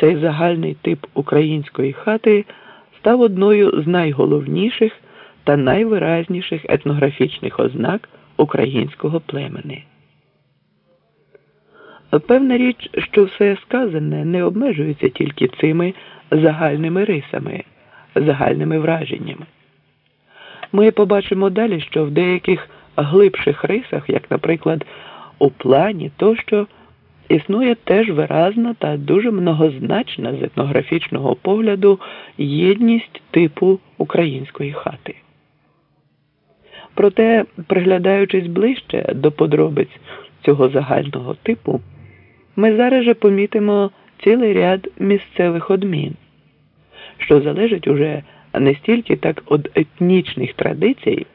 цей загальний тип української хати став одною з найголовніших та найвиразніших етнографічних ознак українського племени. Певна річ, що все сказане не обмежується тільки цими загальними рисами, загальними враженнями. Ми побачимо далі, що в деяких глибших рисах, як, наприклад, у плані тощо, існує теж виразна та дуже многозначна з етнографічного погляду єдність типу української хати. Проте, приглядаючись ближче до подробиць цього загального типу, ми зараз же помітимо цілий ряд місцевих одмін, що залежить уже не стільки так від етнічних традицій,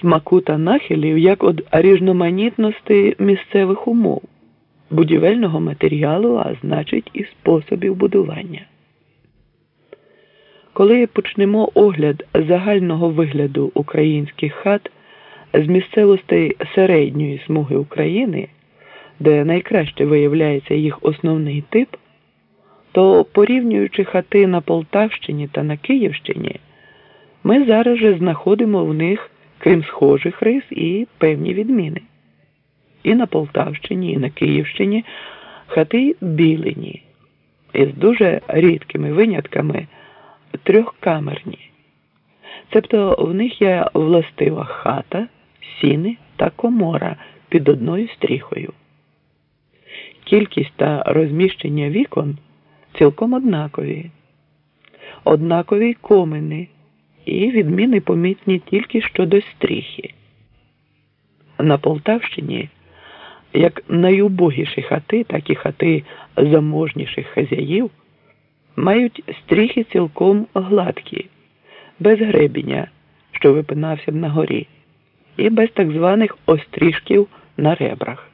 смаку та нахилів, як від різноманітності місцевих умов, будівельного матеріалу, а значить і способів будування. Коли почнемо огляд загального вигляду українських хат з місцевостей середньої смуги України, де найкраще виявляється їх основний тип, то порівнюючи хати на Полтавщині та на Київщині, ми зараз же знаходимо в них, крім схожих рис, і певні відміни. І на Полтавщині, і на Київщині хати білені, із дуже рідкими винятками трьохкамерні. Цебто в них є властива хата, сіни та комора під одною стріхою. Кількість та розміщення вікон цілком однакові, однакові комини і відміни помітні тільки щодо стріхи. На Полтавщині як найубогіші хати, так і хати заможніших хазяїв мають стріхи цілком гладкі, без гребіння, що випинався на горі, і без так званих острішків на ребрах.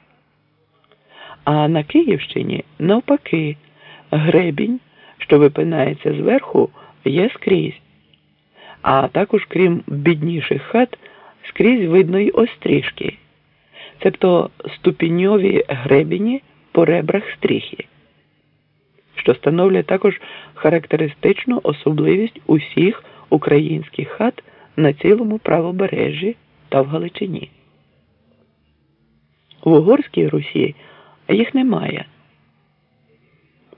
А на Київщині, навпаки, гребінь, що випинається зверху, є скрізь. А також, крім бідніших хат, скрізь видно й острішки, цебто ступіньові гребені по ребрах стріхи, що становлять також характеристичну особливість усіх українських хат на цілому правобережжі та в Галичині. В Угорській Русі їх немає.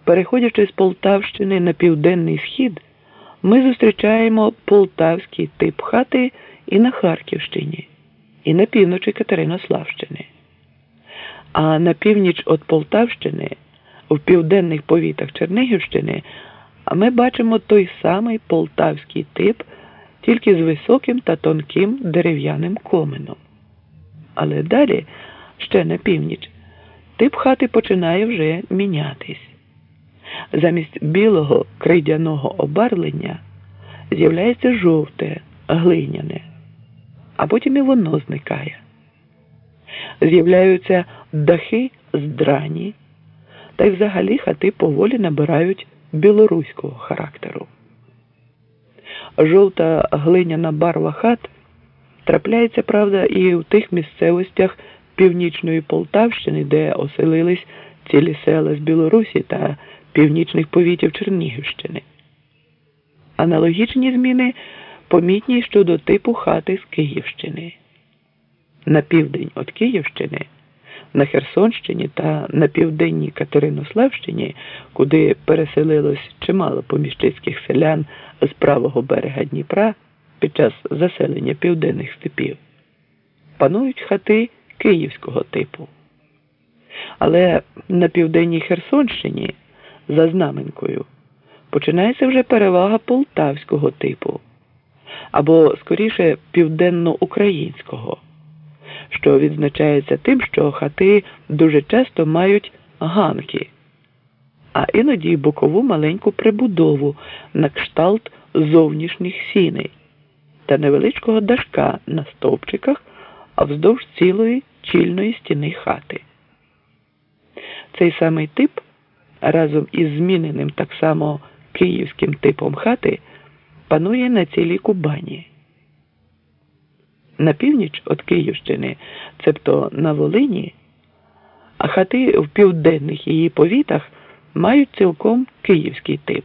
Переходячи з Полтавщини на південний схід, ми зустрічаємо полтавський тип хати і на Харківщині, і на півночі Катеринославщини. А на північ від Полтавщини, в південних повітах Чернігівщини, ми бачимо той самий полтавський тип, тільки з високим та тонким дерев'яним коменом. Але далі, ще на північ, тип хати починає вже мінятись. Замість білого крейдяного обарвлення з'являється жовте, глиняне, а потім і воно зникає. З'являються дахи з драні, та й взагалі хати поволі набирають білоруського характеру. Жовта глиняна барва хат трапляється, правда, і в тих місцевостях північної Полтавщини, де оселились цілі села з Білорусі та північних повітів Чернігівщини. Аналогічні зміни помітні щодо типу хати з Київщини. На південь від Київщини, на Херсонщині та на південній Катеринославщині, куди переселилось чимало поміщицьких селян з правого берега Дніпра під час заселення південних степів, панують хати київського типу. Але на південній Херсонщині за знаменкою починається вже перевага полтавського типу або скоріше південно-українського, що відзначається тим, що хати дуже часто мають ганки, а іноді бокову маленьку прибудову на кшталт зовнішніх сіней та невеличкого дашка на стовпчиках, а вздовж цілої чільної стіни хати. Цей самий тип разом із зміненим так само київським типом хати панує на цілій Кубані. На північ від Київщини, цебто на Волині, а хати в південних її повітах мають цілком київський тип.